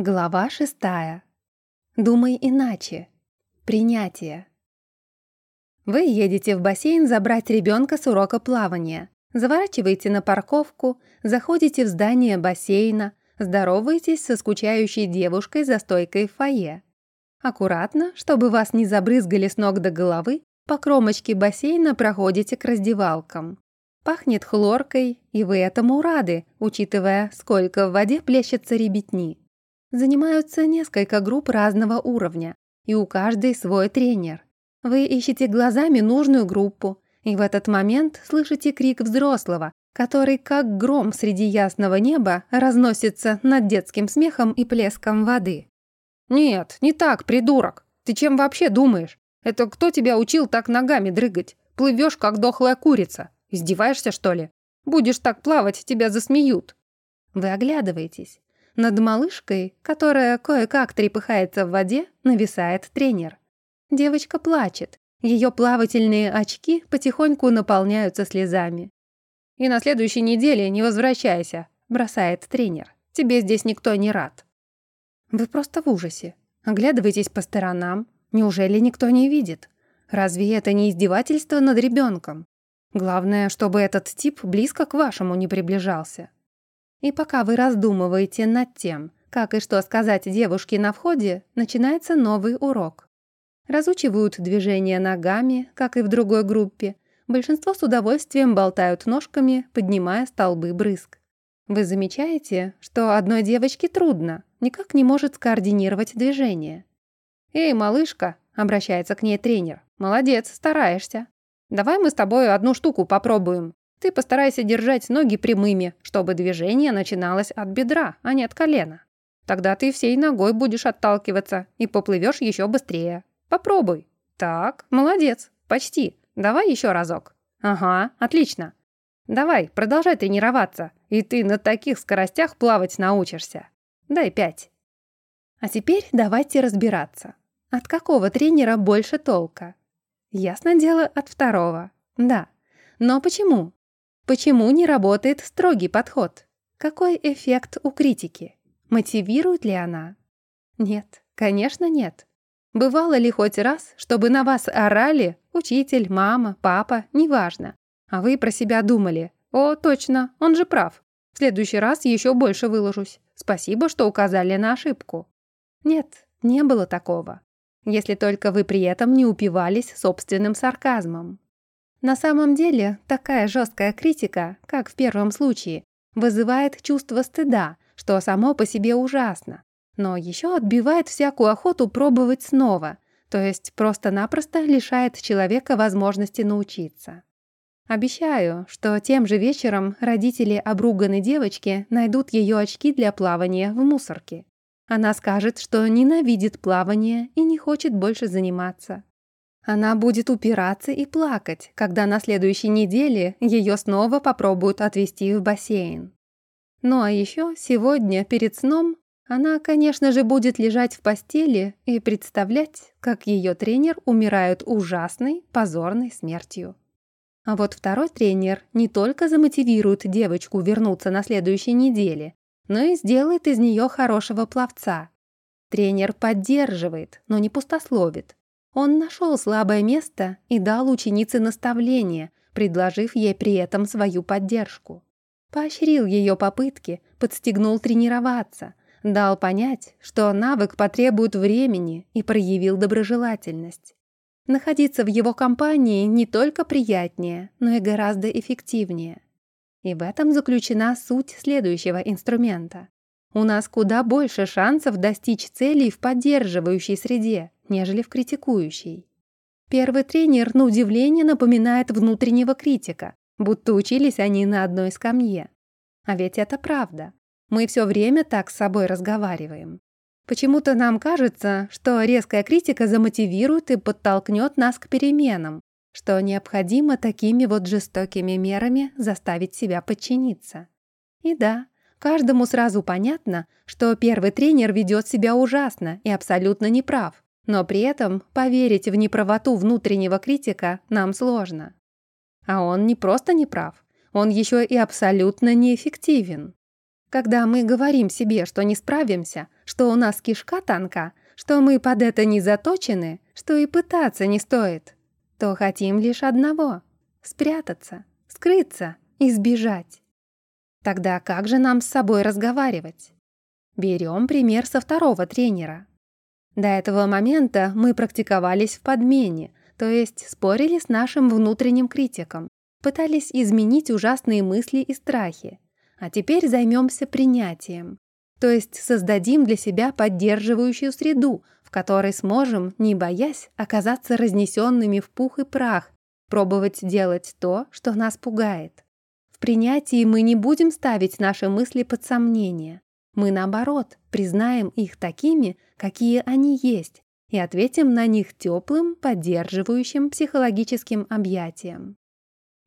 Глава шестая. Думай иначе. Принятие. Вы едете в бассейн забрать ребенка с урока плавания. Заворачиваете на парковку, заходите в здание бассейна, здороваетесь со скучающей девушкой за стойкой в фойе. Аккуратно, чтобы вас не забрызгали с ног до головы, по кромочке бассейна проходите к раздевалкам. Пахнет хлоркой, и вы этому рады, учитывая, сколько в воде плещется ребятни. Занимаются несколько групп разного уровня, и у каждой свой тренер. Вы ищете глазами нужную группу, и в этот момент слышите крик взрослого, который, как гром среди ясного неба, разносится над детским смехом и плеском воды. «Нет, не так, придурок! Ты чем вообще думаешь? Это кто тебя учил так ногами дрыгать? Плывешь, как дохлая курица. Издеваешься, что ли? Будешь так плавать, тебя засмеют». Вы оглядываетесь. Над малышкой, которая кое-как трепыхается в воде, нависает тренер. Девочка плачет. Ее плавательные очки потихоньку наполняются слезами. «И на следующей неделе не возвращайся», — бросает тренер. «Тебе здесь никто не рад». Вы просто в ужасе. Оглядываетесь по сторонам. Неужели никто не видит? Разве это не издевательство над ребенком? Главное, чтобы этот тип близко к вашему не приближался. И пока вы раздумываете над тем, как и что сказать девушке на входе, начинается новый урок. Разучивают движения ногами, как и в другой группе. Большинство с удовольствием болтают ножками, поднимая столбы брызг. Вы замечаете, что одной девочке трудно, никак не может скоординировать движение. «Эй, малышка!» — обращается к ней тренер. «Молодец, стараешься. Давай мы с тобой одну штуку попробуем. Ты постарайся держать ноги прямыми, чтобы движение начиналось от бедра, а не от колена. Тогда ты всей ногой будешь отталкиваться и поплывешь еще быстрее. Попробуй. Так, молодец, почти. Давай еще разок. Ага, отлично. Давай, продолжай тренироваться, и ты на таких скоростях плавать научишься. Дай пять. А теперь давайте разбираться. От какого тренера больше толка? Ясно дело, от второго. Да. Но почему? Почему не работает строгий подход? Какой эффект у критики? Мотивирует ли она? Нет, конечно нет. Бывало ли хоть раз, чтобы на вас орали учитель, мама, папа, неважно, а вы про себя думали «О, точно, он же прав. В следующий раз еще больше выложусь. Спасибо, что указали на ошибку». Нет, не было такого. Если только вы при этом не упивались собственным сарказмом. На самом деле, такая жесткая критика, как в первом случае, вызывает чувство стыда, что само по себе ужасно, но еще отбивает всякую охоту пробовать снова, то есть просто-напросто лишает человека возможности научиться. Обещаю, что тем же вечером родители обруганной девочки найдут ее очки для плавания в мусорке. Она скажет, что ненавидит плавание и не хочет больше заниматься. Она будет упираться и плакать, когда на следующей неделе ее снова попробуют отвезти в бассейн. Ну а еще сегодня перед сном она, конечно же, будет лежать в постели и представлять, как ее тренер умирает ужасной, позорной смертью. А вот второй тренер не только замотивирует девочку вернуться на следующей неделе, но и сделает из нее хорошего пловца. Тренер поддерживает, но не пустословит. Он нашел слабое место и дал ученице наставление, предложив ей при этом свою поддержку. Поощрил ее попытки, подстегнул тренироваться, дал понять, что навык потребует времени и проявил доброжелательность. Находиться в его компании не только приятнее, но и гораздо эффективнее. И в этом заключена суть следующего инструмента. У нас куда больше шансов достичь целей в поддерживающей среде, нежели в критикующей. Первый тренер, на удивление, напоминает внутреннего критика, будто учились они на одной скамье. А ведь это правда. Мы все время так с собой разговариваем. Почему-то нам кажется, что резкая критика замотивирует и подтолкнет нас к переменам, что необходимо такими вот жестокими мерами заставить себя подчиниться. И да, каждому сразу понятно, что первый тренер ведет себя ужасно и абсолютно неправ, но при этом поверить в неправоту внутреннего критика нам сложно. А он не просто не прав, он еще и абсолютно неэффективен. Когда мы говорим себе, что не справимся, что у нас кишка тонка, что мы под это не заточены, что и пытаться не стоит, то хотим лишь одного — спрятаться, скрыться, избежать. Тогда как же нам с собой разговаривать? Берем пример со второго тренера. До этого момента мы практиковались в подмене, то есть спорили с нашим внутренним критиком, пытались изменить ужасные мысли и страхи. А теперь займемся принятием. То есть создадим для себя поддерживающую среду, в которой сможем, не боясь, оказаться разнесенными в пух и прах, пробовать делать то, что нас пугает. В принятии мы не будем ставить наши мысли под сомнение. Мы, наоборот, признаем их такими, какие они есть, и ответим на них теплым, поддерживающим психологическим объятием.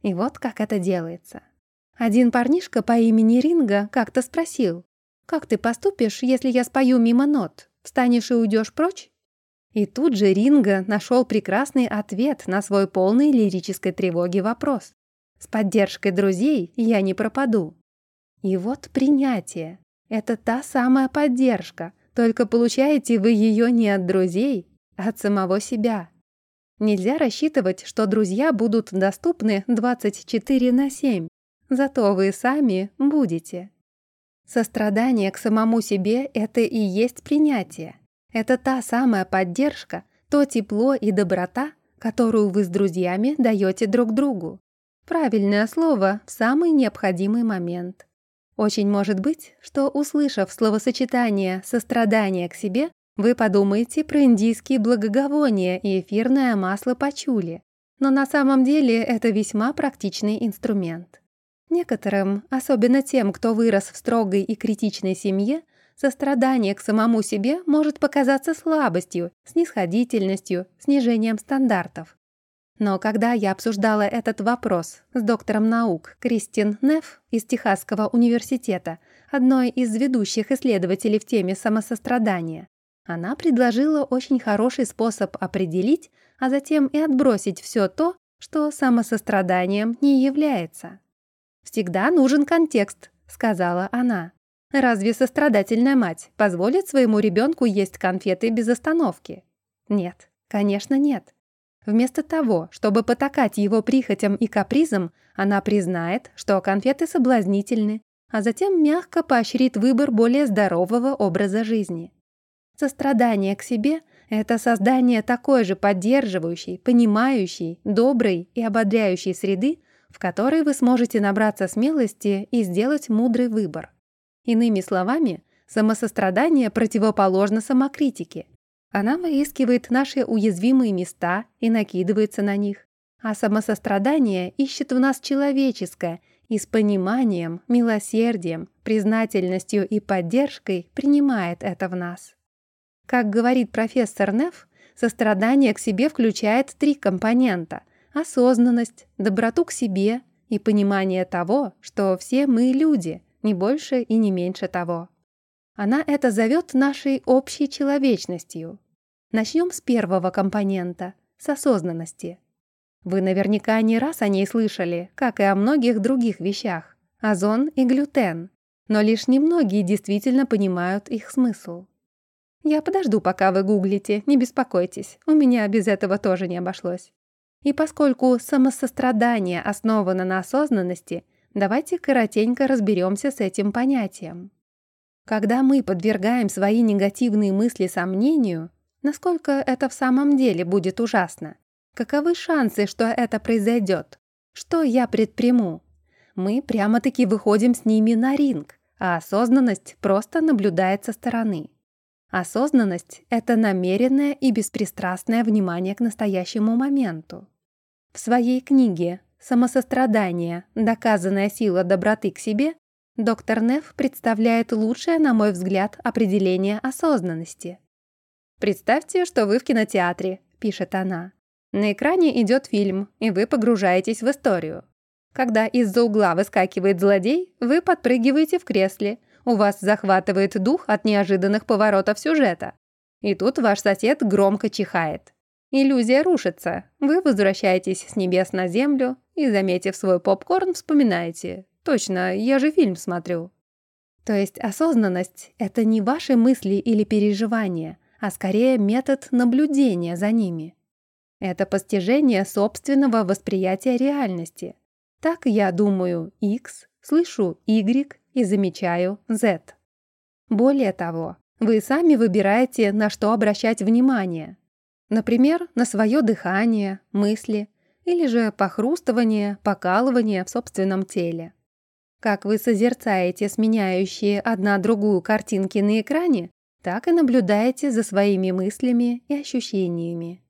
И вот как это делается. Один парнишка по имени Ринга как-то спросил, «Как ты поступишь, если я спою мимо нот? Встанешь и уйдешь прочь?» И тут же Ринга нашел прекрасный ответ на свой полный лирической тревоги вопрос. «С поддержкой друзей я не пропаду». И вот принятие. Это та самая поддержка, только получаете вы ее не от друзей, а от самого себя. Нельзя рассчитывать, что друзья будут доступны 24 на 7, зато вы сами будете. Сострадание к самому себе — это и есть принятие. Это та самая поддержка, то тепло и доброта, которую вы с друзьями даете друг другу. Правильное слово в самый необходимый момент. Очень может быть, что, услышав словосочетание «сострадание к себе», вы подумаете про индийские благоговония и эфирное масло пачули, но на самом деле это весьма практичный инструмент. Некоторым, особенно тем, кто вырос в строгой и критичной семье, сострадание к самому себе может показаться слабостью, снисходительностью, снижением стандартов. Но когда я обсуждала этот вопрос с доктором наук Кристин Неф из Техасского университета, одной из ведущих исследователей в теме самосострадания, она предложила очень хороший способ определить, а затем и отбросить все то, что самосостраданием не является. «Всегда нужен контекст», — сказала она. «Разве сострадательная мать позволит своему ребенку есть конфеты без остановки?» Нет, конечно, нет. Вместо того, чтобы потакать его прихотям и капризам, она признает, что конфеты соблазнительны, а затем мягко поощрит выбор более здорового образа жизни. Сострадание к себе — это создание такой же поддерживающей, понимающей, доброй и ободряющей среды, в которой вы сможете набраться смелости и сделать мудрый выбор. Иными словами, самосострадание противоположно самокритике. Она выискивает наши уязвимые места и накидывается на них. А самосострадание ищет в нас человеческое и с пониманием, милосердием, признательностью и поддержкой принимает это в нас. Как говорит профессор Неф, сострадание к себе включает три компонента – осознанность, доброту к себе и понимание того, что все мы люди, не больше и не меньше того. Она это зовет нашей общей человечностью. Начнем с первого компонента – с осознанности. Вы наверняка не раз о ней слышали, как и о многих других вещах – озон и глютен, но лишь немногие действительно понимают их смысл. Я подожду, пока вы гуглите, не беспокойтесь, у меня без этого тоже не обошлось. И поскольку самосострадание основано на осознанности, давайте коротенько разберемся с этим понятием. Когда мы подвергаем свои негативные мысли сомнению, насколько это в самом деле будет ужасно, каковы шансы, что это произойдет, что я предприму, мы прямо-таки выходим с ними на ринг, а осознанность просто наблюдает со стороны. Осознанность — это намеренное и беспристрастное внимание к настоящему моменту. В своей книге «Самосострадание. Доказанная сила доброты к себе» доктор Неф представляет лучшее, на мой взгляд, определение осознанности. «Представьте, что вы в кинотеатре», — пишет она. На экране идет фильм, и вы погружаетесь в историю. Когда из-за угла выскакивает злодей, вы подпрыгиваете в кресле, у вас захватывает дух от неожиданных поворотов сюжета. И тут ваш сосед громко чихает. Иллюзия рушится. Вы возвращаетесь с небес на землю и, заметив свой попкорн, вспоминаете. Точно, я же фильм смотрю. То есть осознанность — это не ваши мысли или переживания, а скорее метод наблюдения за ними. Это постижение собственного восприятия реальности. Так я думаю X, слышу Y и замечаю Z. Более того, вы сами выбираете, на что обращать внимание. Например, на свое дыхание, мысли или же похрустывание, покалывание в собственном теле. Как вы созерцаете сменяющие одна другую картинки на экране, так и наблюдаете за своими мыслями и ощущениями.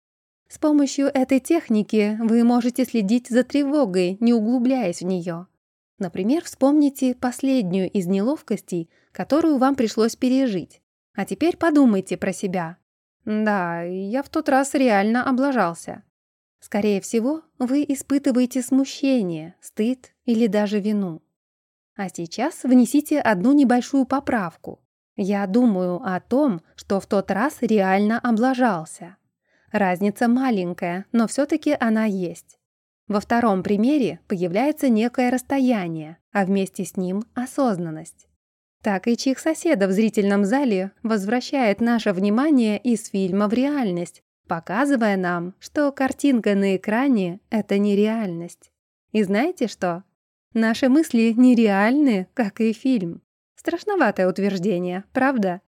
С помощью этой техники вы можете следить за тревогой, не углубляясь в нее. Например, вспомните последнюю из неловкостей, которую вам пришлось пережить. А теперь подумайте про себя. Да, я в тот раз реально облажался. Скорее всего, вы испытываете смущение, стыд или даже вину. А сейчас внесите одну небольшую поправку. Я думаю о том, что в тот раз реально облажался. Разница маленькая, но все-таки она есть. Во втором примере появляется некое расстояние, а вместе с ним осознанность. Так и чих соседа в зрительном зале возвращает наше внимание из фильма в реальность, показывая нам, что картинка на экране — это не реальность. И знаете что? Наши мысли нереальны, как и фильм. Страшноватое утверждение, правда?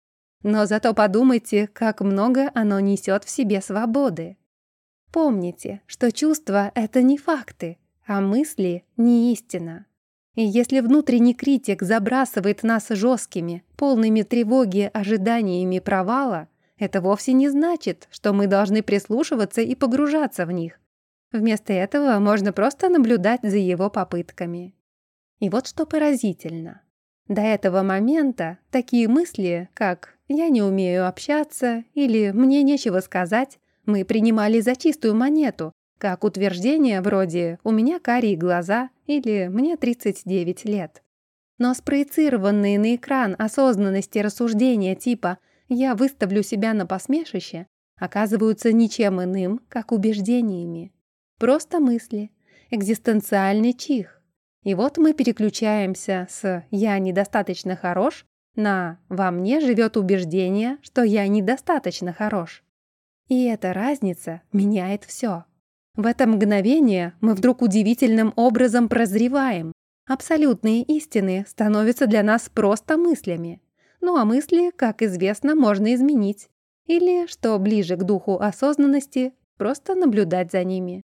Но зато подумайте, как много оно несет в себе свободы. Помните, что чувства — это не факты, а мысли — не истина. И если внутренний критик забрасывает нас жесткими, полными тревоги ожиданиями провала, это вовсе не значит, что мы должны прислушиваться и погружаться в них. Вместо этого можно просто наблюдать за его попытками. И вот что поразительно. До этого момента такие мысли, как «я не умею общаться» или «мне нечего сказать», мы принимали за чистую монету, как утверждение вроде «у меня карие глаза» или «мне 39 лет». Но спроецированные на экран осознанности рассуждения типа «я выставлю себя на посмешище» оказываются ничем иным, как убеждениями. Просто мысли, экзистенциальный чих. И вот мы переключаемся с «я недостаточно хорош» на «во мне живет убеждение, что я недостаточно хорош». И эта разница меняет все. В это мгновение мы вдруг удивительным образом прозреваем. Абсолютные истины становятся для нас просто мыслями. Ну а мысли, как известно, можно изменить. Или, что ближе к духу осознанности, просто наблюдать за ними.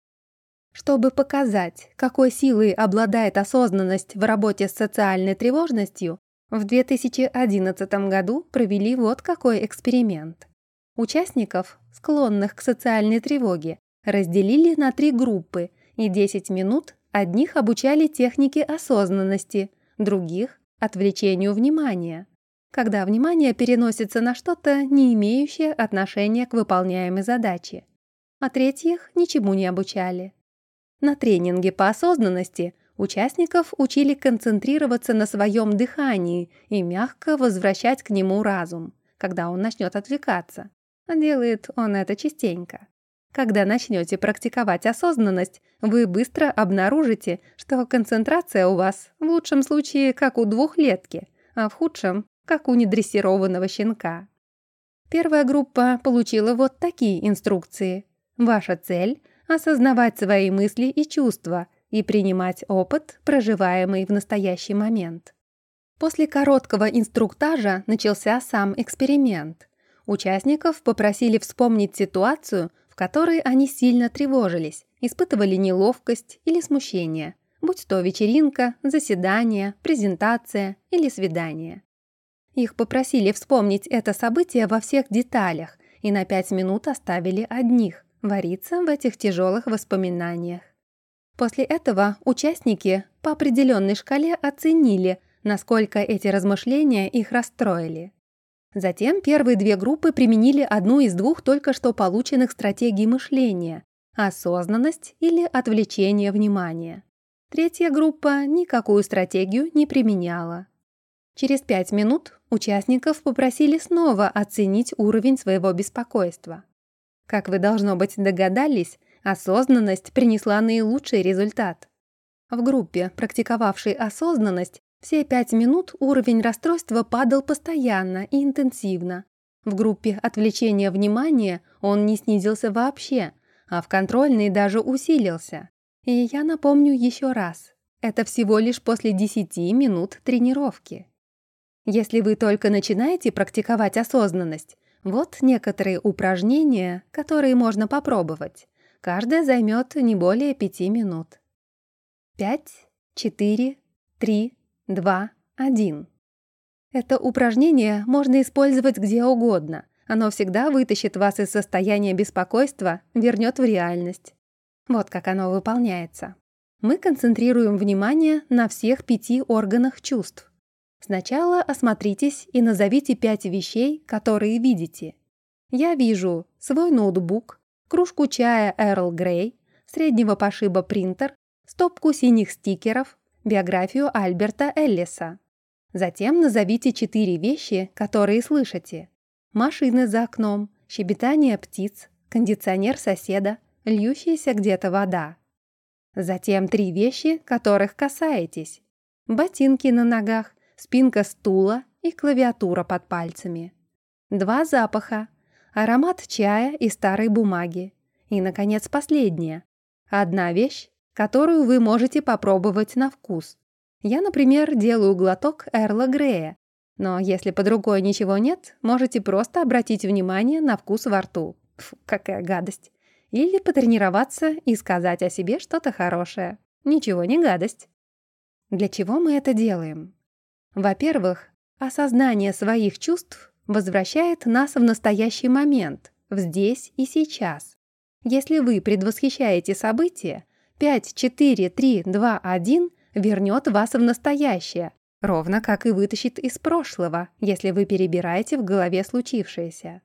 Чтобы показать, какой силой обладает осознанность в работе с социальной тревожностью, в 2011 году провели вот какой эксперимент. Участников, склонных к социальной тревоге, разделили на три группы и 10 минут одних обучали технике осознанности, других – отвлечению внимания, когда внимание переносится на что-то, не имеющее отношения к выполняемой задаче, а третьих ничему не обучали. На тренинге по осознанности участников учили концентрироваться на своем дыхании и мягко возвращать к нему разум, когда он начнет отвлекаться. А делает он это частенько. Когда начнете практиковать осознанность, вы быстро обнаружите, что концентрация у вас в лучшем случае как у двухлетки, а в худшем как у недрессированного щенка. Первая группа получила вот такие инструкции. Ваша цель осознавать свои мысли и чувства и принимать опыт, проживаемый в настоящий момент. После короткого инструктажа начался сам эксперимент. Участников попросили вспомнить ситуацию, в которой они сильно тревожились, испытывали неловкость или смущение, будь то вечеринка, заседание, презентация или свидание. Их попросили вспомнить это событие во всех деталях и на пять минут оставили одних, вариться в этих тяжелых воспоминаниях. После этого участники по определенной шкале оценили, насколько эти размышления их расстроили. Затем первые две группы применили одну из двух только что полученных стратегий мышления – осознанность или отвлечение внимания. Третья группа никакую стратегию не применяла. Через пять минут участников попросили снова оценить уровень своего беспокойства. Как вы, должно быть, догадались, осознанность принесла наилучший результат. В группе, практиковавшей осознанность, Все пять минут уровень расстройства падал постоянно и интенсивно. В группе отвлечения внимания он не снизился вообще, а в контрольной даже усилился. И я напомню еще раз, это всего лишь после 10 минут тренировки. Если вы только начинаете практиковать осознанность, вот некоторые упражнения, которые можно попробовать. Каждое займет не более 5 минут. 5, 4, 3, 2, 1. Это упражнение можно использовать где угодно. Оно всегда вытащит вас из состояния беспокойства, вернет в реальность. Вот как оно выполняется. Мы концентрируем внимание на всех пяти органах чувств. Сначала осмотритесь и назовите пять вещей, которые видите. Я вижу свой ноутбук, кружку чая Эрл Грей, среднего пошиба принтер, стопку синих стикеров, биографию Альберта Эллиса. Затем назовите четыре вещи, которые слышите. Машины за окном, щебетание птиц, кондиционер соседа, льющаяся где-то вода. Затем три вещи, которых касаетесь. Ботинки на ногах, спинка стула и клавиатура под пальцами. Два запаха. Аромат чая и старой бумаги. И, наконец, последнее. Одна вещь, которую вы можете попробовать на вкус. Я, например, делаю глоток Эрла Грея, но если под рукой ничего нет, можете просто обратить внимание на вкус во рту. Фу, какая гадость. Или потренироваться и сказать о себе что-то хорошее. Ничего не гадость. Для чего мы это делаем? Во-первых, осознание своих чувств возвращает нас в настоящий момент, в здесь и сейчас. Если вы предвосхищаете события, 5, 4, 3, 2, 1 вернет вас в настоящее, ровно как и вытащит из прошлого, если вы перебираете в голове случившееся.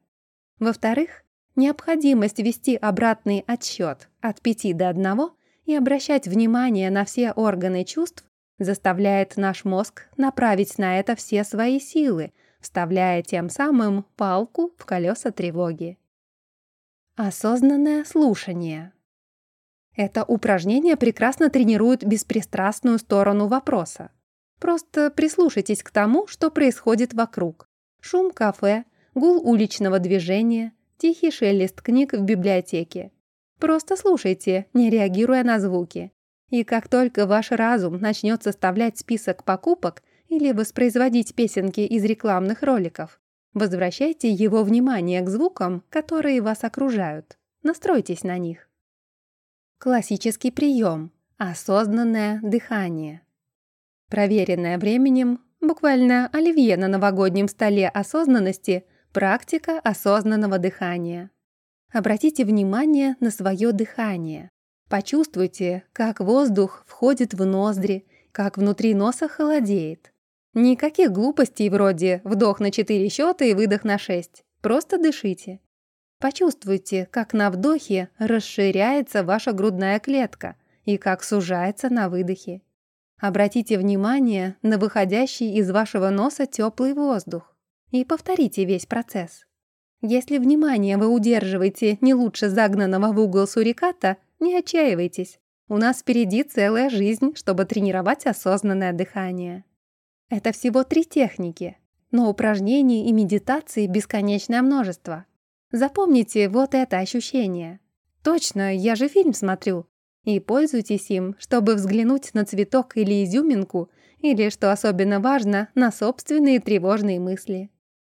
Во-вторых, необходимость вести обратный отсчет от 5 до 1 и обращать внимание на все органы чувств заставляет наш мозг направить на это все свои силы, вставляя тем самым палку в колеса тревоги. Осознанное слушание. Это упражнение прекрасно тренирует беспристрастную сторону вопроса. Просто прислушайтесь к тому, что происходит вокруг. Шум кафе, гул уличного движения, тихий шелест книг в библиотеке. Просто слушайте, не реагируя на звуки. И как только ваш разум начнет составлять список покупок или воспроизводить песенки из рекламных роликов, возвращайте его внимание к звукам, которые вас окружают. Настройтесь на них. Классический прием – осознанное дыхание. Проверенное временем, буквально оливье на новогоднем столе осознанности – практика осознанного дыхания. Обратите внимание на свое дыхание. Почувствуйте, как воздух входит в ноздри, как внутри носа холодеет. Никаких глупостей вроде «вдох на 4 счета и выдох на 6». Просто дышите. Почувствуйте, как на вдохе расширяется ваша грудная клетка и как сужается на выдохе. Обратите внимание на выходящий из вашего носа теплый воздух и повторите весь процесс. Если внимание вы удерживаете не лучше загнанного в угол суриката, не отчаивайтесь. У нас впереди целая жизнь, чтобы тренировать осознанное дыхание. Это всего три техники, но упражнений и медитации бесконечное множество. Запомните вот это ощущение. Точно, я же фильм смотрю. И пользуйтесь им, чтобы взглянуть на цветок или изюминку, или, что особенно важно, на собственные тревожные мысли.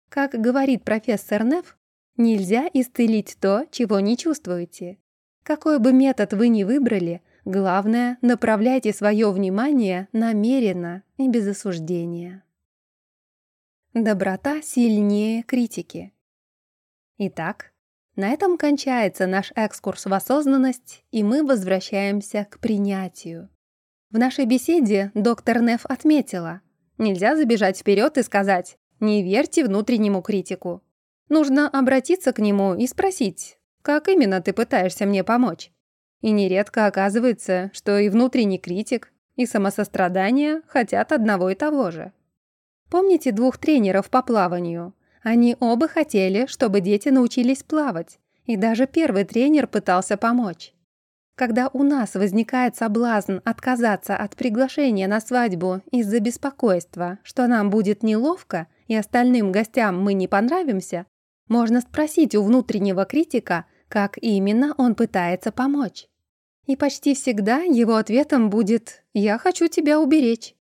Как говорит профессор Неф, нельзя исцелить то, чего не чувствуете. Какой бы метод вы ни выбрали, главное, направляйте свое внимание намеренно и без осуждения. Доброта сильнее критики. Итак, на этом кончается наш экскурс в осознанность, и мы возвращаемся к принятию. В нашей беседе доктор Неф отметила, нельзя забежать вперед и сказать «не верьте внутреннему критику». Нужно обратиться к нему и спросить, как именно ты пытаешься мне помочь. И нередко оказывается, что и внутренний критик, и самосострадание хотят одного и того же. Помните двух тренеров по плаванию, они оба хотели, чтобы дети научились плавать, и даже первый тренер пытался помочь. Когда у нас возникает соблазн отказаться от приглашения на свадьбу из-за беспокойства, что нам будет неловко и остальным гостям мы не понравимся, можно спросить у внутреннего критика, как именно он пытается помочь. И почти всегда его ответом будет «Я хочу тебя уберечь».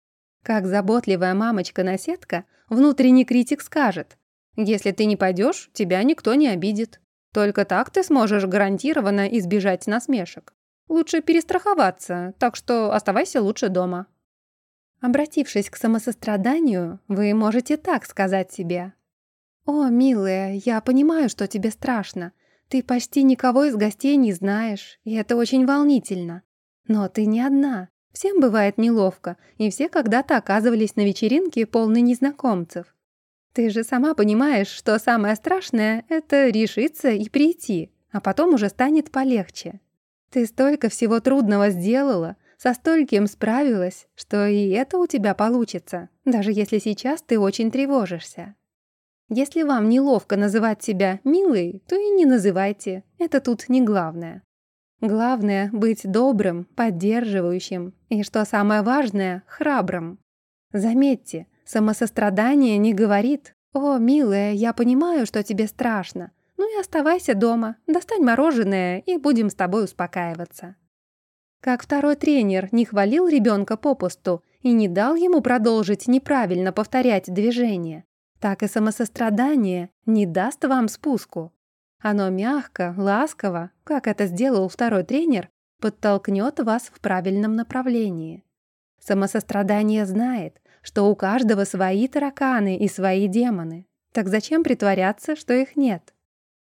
Как заботливая мамочка-наседка, внутренний критик скажет «Если ты не пойдешь, тебя никто не обидит. Только так ты сможешь гарантированно избежать насмешек». Лучше перестраховаться, так что оставайся лучше дома. Обратившись к самосостраданию, вы можете так сказать себе. «О, милая, я понимаю, что тебе страшно. Ты почти никого из гостей не знаешь, и это очень волнительно. Но ты не одна. Всем бывает неловко, и все когда-то оказывались на вечеринке полной незнакомцев. Ты же сама понимаешь, что самое страшное — это решиться и прийти, а потом уже станет полегче. Ты столько всего трудного сделала, со стольким справилась, что и это у тебя получится, даже если сейчас ты очень тревожишься. Если вам неловко называть себя милой, то и не называйте, это тут не главное. Главное — быть добрым, поддерживающим и, что самое важное, храбрым. Заметьте, самосострадание не говорит «О, милая, я понимаю, что тебе страшно, ну и оставайся дома, достань мороженое и будем с тобой успокаиваться. Как второй тренер не хвалил ребенка попусту и не дал ему продолжить неправильно повторять движение, так и самосострадание не даст вам спуску. Оно мягко, ласково, как это сделал второй тренер, подтолкнет вас в правильном направлении. Самосострадание знает, что у каждого свои тараканы и свои демоны. Так зачем притворяться, что их нет?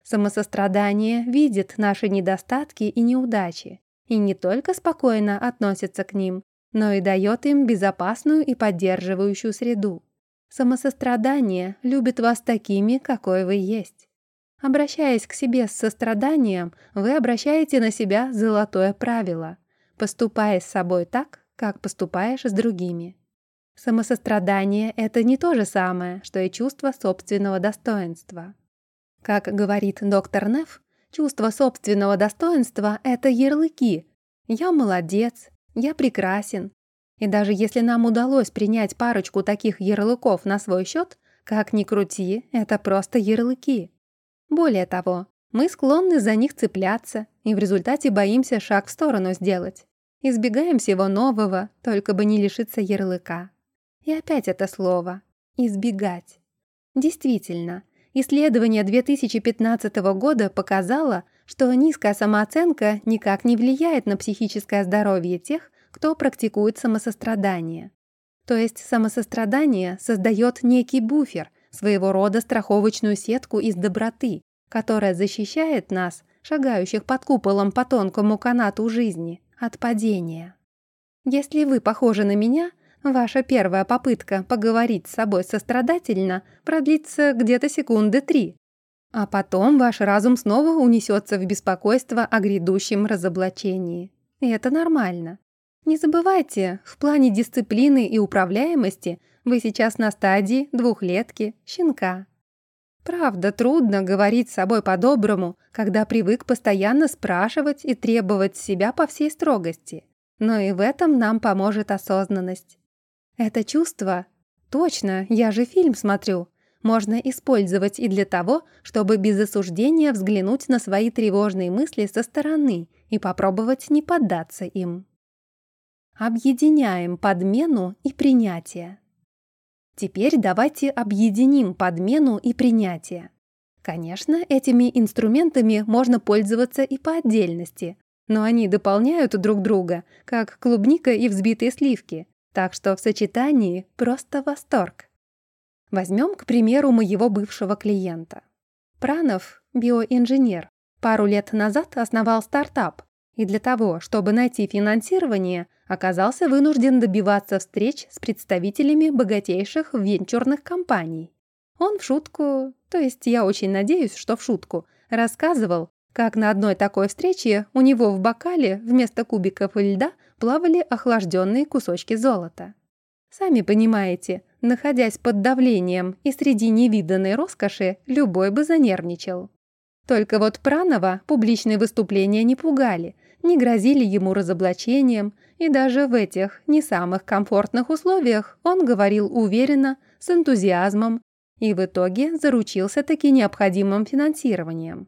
Самосострадание видит наши недостатки и неудачи и не только спокойно относится к ним, но и дает им безопасную и поддерживающую среду. Самосострадание любит вас такими, какой вы есть. Обращаясь к себе с состраданием, вы обращаете на себя золотое правило, поступая с собой так, как поступаешь с другими. Самосострадание — это не то же самое, что и чувство собственного достоинства. Как говорит доктор Неф, чувство собственного достоинства — это ярлыки. Я молодец, я прекрасен. И даже если нам удалось принять парочку таких ярлыков на свой счет, как ни крути, это просто ярлыки. Более того, мы склонны за них цепляться и в результате боимся шаг в сторону сделать. Избегаем всего нового, только бы не лишиться ярлыка. И опять это слово «избегать». Действительно, Исследование 2015 года показало, что низкая самооценка никак не влияет на психическое здоровье тех, кто практикует самосострадание. То есть самосострадание создает некий буфер, своего рода страховочную сетку из доброты, которая защищает нас, шагающих под куполом по тонкому канату жизни, от падения. Если вы похожи на меня – Ваша первая попытка поговорить с собой сострадательно продлится где-то секунды три. А потом ваш разум снова унесется в беспокойство о грядущем разоблачении. И это нормально. Не забывайте, в плане дисциплины и управляемости вы сейчас на стадии двухлетки, щенка. Правда, трудно говорить с собой по-доброму, когда привык постоянно спрашивать и требовать себя по всей строгости. Но и в этом нам поможет осознанность. Это чувство... Точно, я же фильм смотрю. Можно использовать и для того, чтобы без осуждения взглянуть на свои тревожные мысли со стороны и попробовать не поддаться им. Объединяем подмену и принятие. Теперь давайте объединим подмену и принятие. Конечно, этими инструментами можно пользоваться и по отдельности, но они дополняют друг друга, как клубника и взбитые сливки, так что в сочетании просто восторг. Возьмем, к примеру, моего бывшего клиента. Пранов – биоинженер. Пару лет назад основал стартап, и для того, чтобы найти финансирование, оказался вынужден добиваться встреч с представителями богатейших венчурных компаний. Он в шутку, то есть я очень надеюсь, что в шутку, рассказывал, как на одной такой встрече у него в бокале вместо кубиков льда плавали охлажденные кусочки золота. Сами понимаете, находясь под давлением и среди невиданной роскоши, любой бы занервничал. Только вот Пранова публичные выступления не пугали, не грозили ему разоблачением, и даже в этих не самых комфортных условиях он говорил уверенно, с энтузиазмом и в итоге заручился таки необходимым финансированием.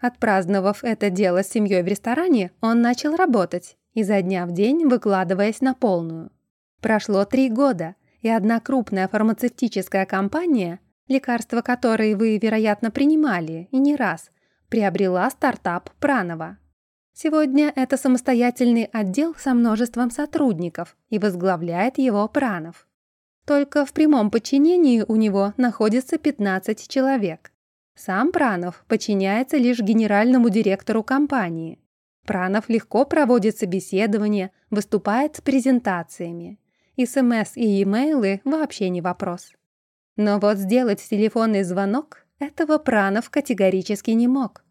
Отпраздновав это дело с семьей в ресторане, он начал работать, изо дня в день выкладываясь на полную. Прошло три года, и одна крупная фармацевтическая компания, лекарства которой вы, вероятно, принимали, и не раз, приобрела стартап Пранова. Сегодня это самостоятельный отдел со множеством сотрудников, и возглавляет его Пранов. Только в прямом подчинении у него находится 15 человек. Сам Пранов подчиняется лишь генеральному директору компании. Пранов легко проводит собеседования, выступает с презентациями. СМС и e-mail вообще не вопрос. Но вот сделать телефонный звонок этого Пранов категорически не мог.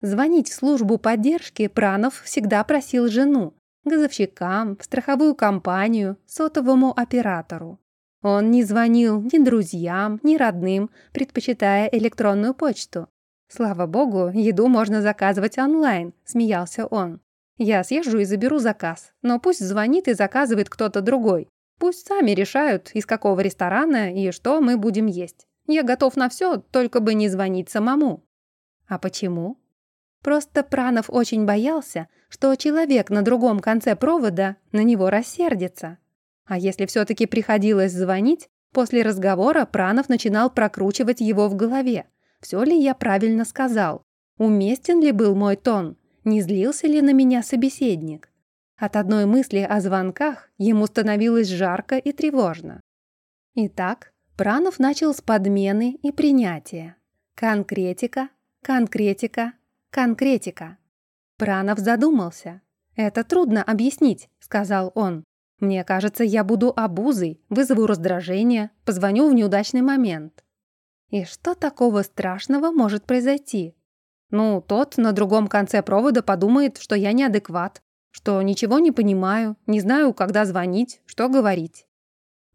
Звонить в службу поддержки Пранов всегда просил жену, газовщикам, в страховую компанию, сотовому оператору. Он не звонил ни друзьям, ни родным, предпочитая электронную почту. «Слава богу, еду можно заказывать онлайн», — смеялся он. «Я съезжу и заберу заказ, но пусть звонит и заказывает кто-то другой. Пусть сами решают, из какого ресторана и что мы будем есть. Я готов на все, только бы не звонить самому». «А почему?» Просто Пранов очень боялся, что человек на другом конце провода на него рассердится. А если все-таки приходилось звонить, после разговора Пранов начинал прокручивать его в голове. Все ли я правильно сказал? Уместен ли был мой тон? Не злился ли на меня собеседник? От одной мысли о звонках ему становилось жарко и тревожно. Итак, Пранов начал с подмены и принятия. Конкретика, конкретика, конкретика. Пранов задумался. «Это трудно объяснить», — сказал он. Мне кажется, я буду обузой, вызову раздражение, позвоню в неудачный момент. И что такого страшного может произойти? Ну, тот на другом конце провода подумает, что я неадекват, что ничего не понимаю, не знаю, когда звонить, что говорить.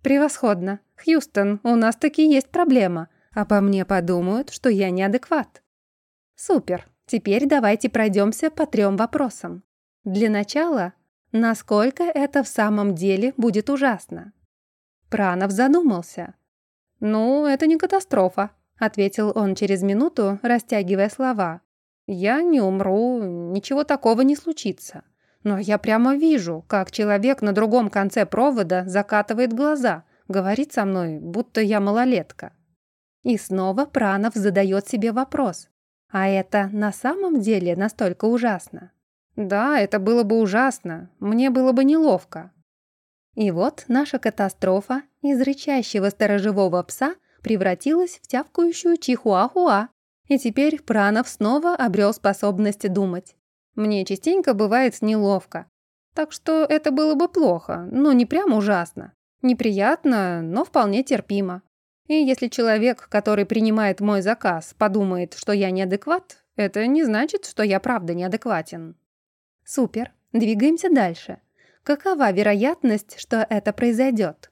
Превосходно. Хьюстон, у нас таки есть проблема, а по мне подумают, что я неадекват. Супер. Теперь давайте пройдемся по трем вопросам. Для начала Насколько это в самом деле будет ужасно? Пранов задумался. «Ну, это не катастрофа», — ответил он через минуту, растягивая слова. «Я не умру, ничего такого не случится. Но я прямо вижу, как человек на другом конце провода закатывает глаза, говорит со мной, будто я малолетка». И снова Пранов задает себе вопрос. А это на самом деле настолько ужасно? Да, это было бы ужасно, мне было бы неловко. И вот наша катастрофа из рычащего сторожевого пса превратилась в тявкающую чихуахуа, и теперь Пранов снова обрел способность думать. Мне частенько бывает неловко. Так что это было бы плохо, но не прям ужасно. Неприятно, но вполне терпимо. И если человек, который принимает мой заказ, подумает, что я неадекват, это не значит, что я правда неадекватен. Супер, двигаемся дальше. Какова вероятность, что это произойдет?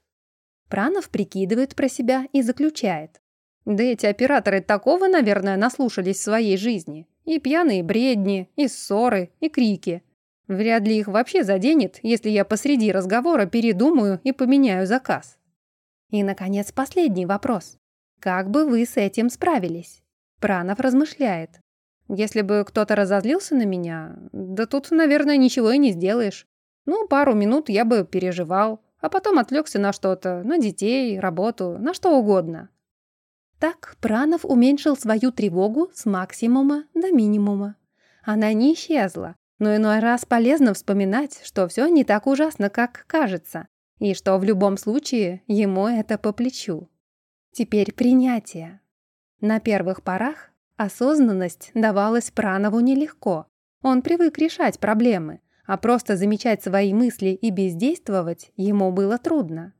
Пранов прикидывает про себя и заключает. Да эти операторы такого, наверное, наслушались в своей жизни. И пьяные бредни, и ссоры, и крики. Вряд ли их вообще заденет, если я посреди разговора передумаю и поменяю заказ. И, наконец, последний вопрос. Как бы вы с этим справились? Пранов размышляет. Если бы кто-то разозлился на меня, да тут, наверное, ничего и не сделаешь. Ну, пару минут я бы переживал, а потом отвлекся на что-то, на детей, работу, на что угодно. Так Пранов уменьшил свою тревогу с максимума до минимума. Она не исчезла, но иной раз полезно вспоминать, что все не так ужасно, как кажется, и что в любом случае ему это по плечу. Теперь принятие. На первых порах Осознанность давалась Пранову нелегко. Он привык решать проблемы, а просто замечать свои мысли и бездействовать ему было трудно.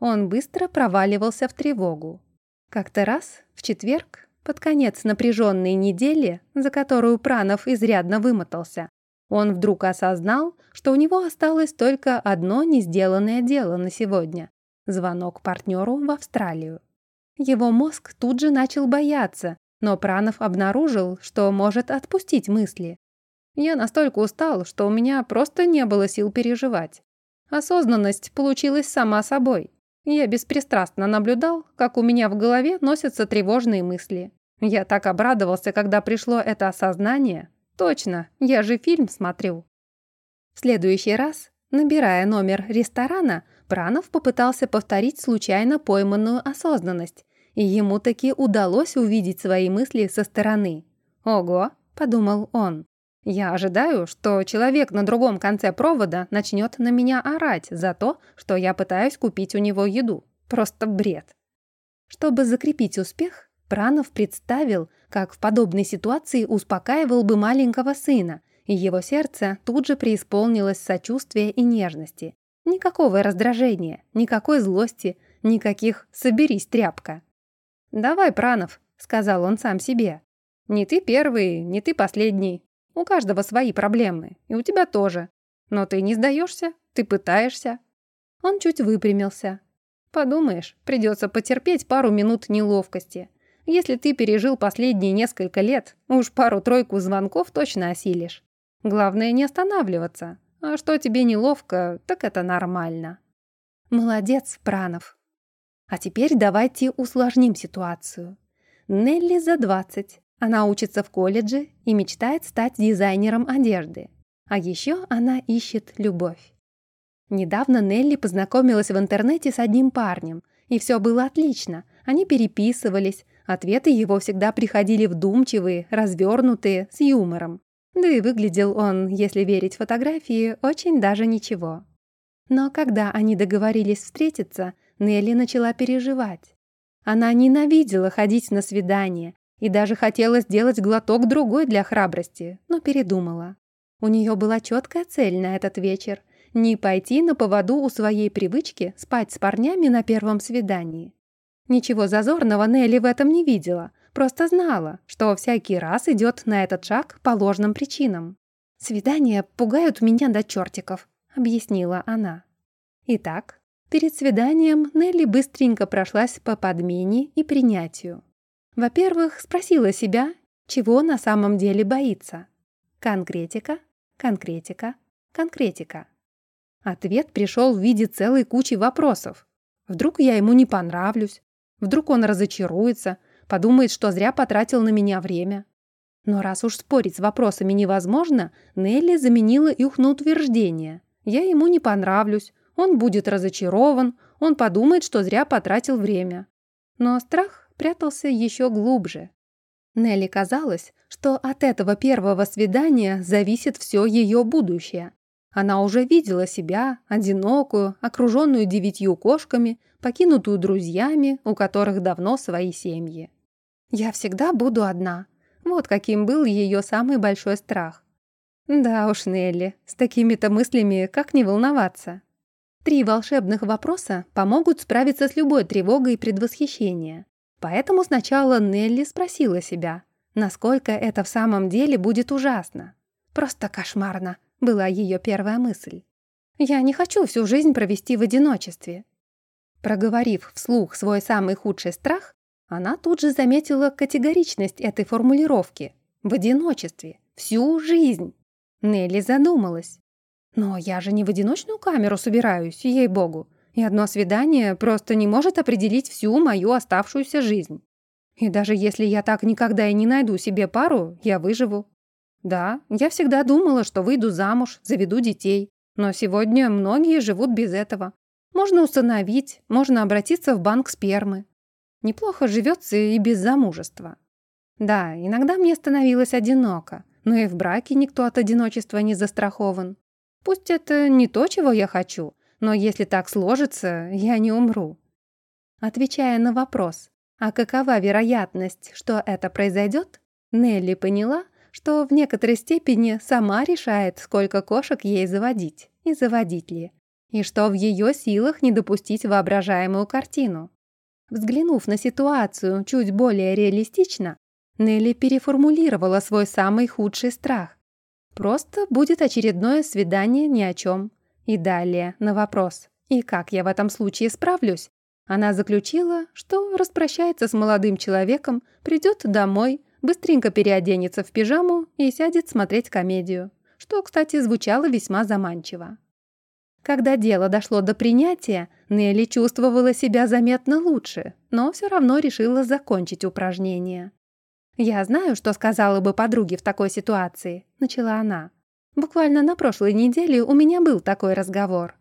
Он быстро проваливался в тревогу. Как-то раз, в четверг, под конец напряженной недели, за которую Пранов изрядно вымотался, он вдруг осознал, что у него осталось только одно несделанное дело на сегодня – звонок партнеру в Австралию. Его мозг тут же начал бояться, но Пранов обнаружил, что может отпустить мысли. Я настолько устал, что у меня просто не было сил переживать. Осознанность получилась сама собой. Я беспристрастно наблюдал, как у меня в голове носятся тревожные мысли. Я так обрадовался, когда пришло это осознание. Точно, я же фильм смотрю. В следующий раз, набирая номер ресторана, Пранов попытался повторить случайно пойманную осознанность, и ему таки удалось увидеть свои мысли со стороны. «Ого», — подумал он, — «я ожидаю, что человек на другом конце провода начнет на меня орать за то, что я пытаюсь купить у него еду. Просто бред». Чтобы закрепить успех, Пранов представил, как в подобной ситуации успокаивал бы маленького сына, и его сердце тут же преисполнилось сочувствия и нежности. Никакого раздражения, никакой злости, никаких «соберись, тряпка». «Давай, Пранов», — сказал он сам себе. «Не ты первый, не ты последний. У каждого свои проблемы, и у тебя тоже. Но ты не сдаешься, ты пытаешься». Он чуть выпрямился. «Подумаешь, придется потерпеть пару минут неловкости. Если ты пережил последние несколько лет, уж пару-тройку звонков точно осилишь. Главное не останавливаться, а что тебе неловко, так это нормально. Молодец, Пранов. А теперь давайте усложним ситуацию. Нелли за 20. Она учится в колледже и мечтает стать дизайнером одежды. А еще она ищет любовь. Недавно Нелли познакомилась в интернете с одним парнем, и все было отлично. Они переписывались, ответы его всегда приходили вдумчивые, развернутые, с юмором. Да и выглядел он, если верить фотографии, очень даже ничего. Но когда они договорились встретиться, Нелли начала переживать. Она ненавидела ходить на свидания и даже хотела сделать глоток другой для храбрости, но передумала. У нее была четкая цель на этот вечер — не пойти на поводу у своей привычки спать с парнями на первом свидании. Ничего зазорного Нелли в этом не видела, Просто знала, что всякий раз идет на этот шаг по ложным причинам. «Свидания пугают меня до чертиков», — объяснила она. Итак, перед свиданием Нелли быстренько прошлась по подмене и принятию. Во-первых, спросила себя, чего на самом деле боится. Конкретика, конкретика, конкретика. Ответ пришел в виде целой кучи вопросов. Вдруг я ему не понравлюсь? Вдруг он разочаруется? Подумает, что зря потратил на меня время. Но раз уж спорить с вопросами невозможно, Нелли заменила их на утверждение. Я ему не понравлюсь, он будет разочарован, он подумает, что зря потратил время. Но страх прятался еще глубже. Нелли казалось, что от этого первого свидания зависит все ее будущее. Она уже видела себя, одинокую, окруженную девятью кошками, покинутую друзьями, у которых давно свои семьи. Я всегда буду одна. Вот каким был ее самый большой страх. Да уж, Нелли, с такими-то мыслями как не волноваться? Три волшебных вопроса помогут справиться с любой тревогой и предвосхищением. Поэтому сначала Нелли спросила себя, насколько это в самом деле будет ужасно. Просто кошмарно, была ее первая мысль. Я не хочу всю жизнь провести в одиночестве. Проговорив вслух свой самый худший страх, она тут же заметила категоричность этой формулировки. В одиночестве. Всю жизнь. Нелли задумалась. Но я же не в одиночную камеру собираюсь, ей-богу. И одно свидание просто не может определить всю мою оставшуюся жизнь. И даже если я так никогда и не найду себе пару, я выживу. Да, я всегда думала, что выйду замуж, заведу детей. Но сегодня многие живут без этого. Можно установить, можно обратиться в банк спермы. Неплохо живется и без замужества. Да, иногда мне становилось одиноко, но и в браке никто от одиночества не застрахован. Пусть это не то, чего я хочу, но если так сложится, я не умру. Отвечая на вопрос, а какова вероятность, что это произойдет, Нелли поняла, что в некоторой степени сама решает, сколько кошек ей заводить и заводить ли, и что в ее силах не допустить воображаемую картину. Взглянув на ситуацию чуть более реалистично, Нелли переформулировала свой самый худший страх. Просто будет очередное свидание ни о чем. И далее на вопрос «И как я в этом случае справлюсь?» Она заключила, что распрощается с молодым человеком, придет домой, быстренько переоденется в пижаму и сядет смотреть комедию, что, кстати, звучало весьма заманчиво. Когда дело дошло до принятия, Нелли чувствовала себя заметно лучше, но все равно решила закончить упражнение. «Я знаю, что сказала бы подруге в такой ситуации», — начала она. «Буквально на прошлой неделе у меня был такой разговор».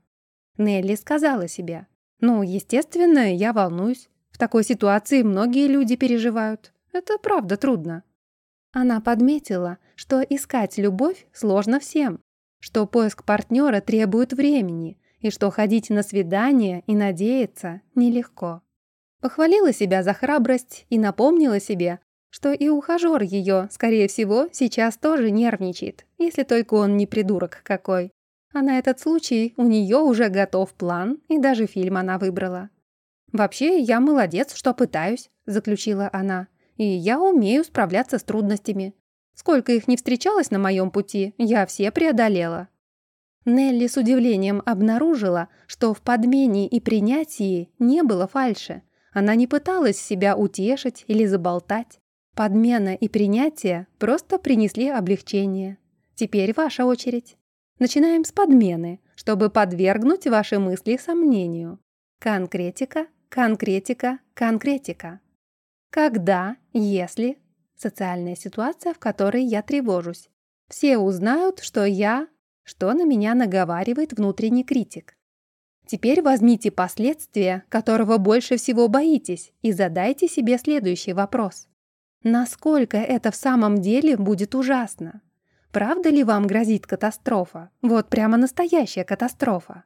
Нелли сказала себе. «Ну, естественно, я волнуюсь. В такой ситуации многие люди переживают. Это правда трудно». Она подметила, что искать любовь сложно всем, что поиск партнера требует времени и что ходить на свидание и надеяться нелегко. Похвалила себя за храбрость и напомнила себе, что и ухажёр её, скорее всего, сейчас тоже нервничает, если только он не придурок какой. А на этот случай у неё уже готов план, и даже фильм она выбрала. «Вообще, я молодец, что пытаюсь», — заключила она. «И я умею справляться с трудностями. Сколько их не встречалось на моем пути, я все преодолела». Нелли с удивлением обнаружила, что в подмене и принятии не было фальши. Она не пыталась себя утешить или заболтать. Подмена и принятие просто принесли облегчение. Теперь ваша очередь. Начинаем с подмены, чтобы подвергнуть ваши мысли сомнению. Конкретика, конкретика, конкретика. Когда, если, социальная ситуация, в которой я тревожусь. Все узнают, что я, что на меня наговаривает внутренний критик. Теперь возьмите последствия, которого больше всего боитесь, и задайте себе следующий вопрос. Насколько это в самом деле будет ужасно? Правда ли вам грозит катастрофа? Вот прямо настоящая катастрофа.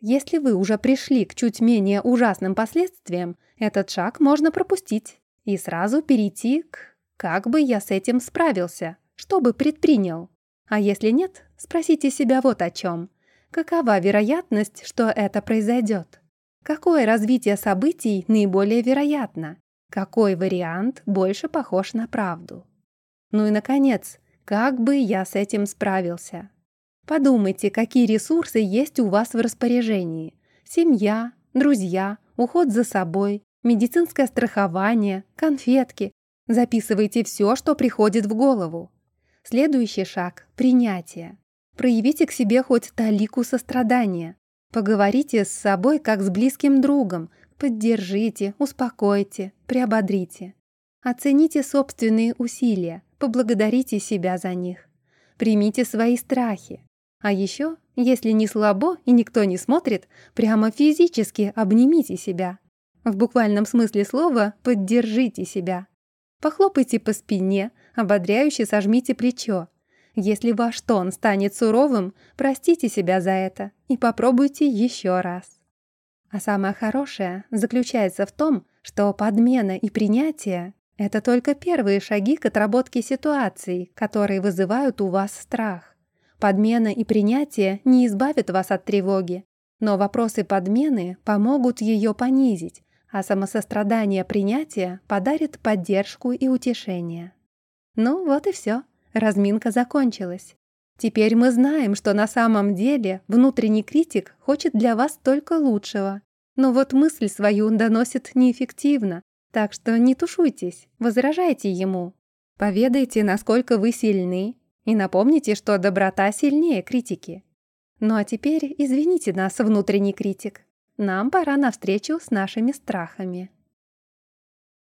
Если вы уже пришли к чуть менее ужасным последствиям, этот шаг можно пропустить и сразу перейти к «как бы я с этим справился?», что бы предпринял. А если нет, спросите себя вот о чем. Какова вероятность, что это произойдет? Какое развитие событий наиболее вероятно? Какой вариант больше похож на правду? Ну и, наконец, как бы я с этим справился? Подумайте, какие ресурсы есть у вас в распоряжении. Семья, друзья, уход за собой, медицинское страхование, конфетки. Записывайте все, что приходит в голову. Следующий шаг – принятие. Проявите к себе хоть талику сострадания. Поговорите с собой, как с близким другом, Поддержите, успокойте, приободрите. Оцените собственные усилия, поблагодарите себя за них. Примите свои страхи. А еще, если не слабо и никто не смотрит, прямо физически обнимите себя. В буквальном смысле слова поддержите себя. Похлопайте по спине, ободряюще сожмите плечо. Если ваш тон станет суровым, простите себя за это и попробуйте еще раз. А самое хорошее заключается в том, что подмена и принятие — это только первые шаги к отработке ситуаций, которые вызывают у вас страх. Подмена и принятие не избавят вас от тревоги, но вопросы подмены помогут ее понизить, а самосострадание принятия подарит поддержку и утешение. Ну вот и все, разминка закончилась. Теперь мы знаем, что на самом деле внутренний критик хочет для вас только лучшего. Но вот мысль свою доносит неэффективно, так что не тушуйтесь, возражайте ему. Поведайте, насколько вы сильны, и напомните, что доброта сильнее критики. Ну а теперь извините нас, внутренний критик. Нам пора навстречу с нашими страхами.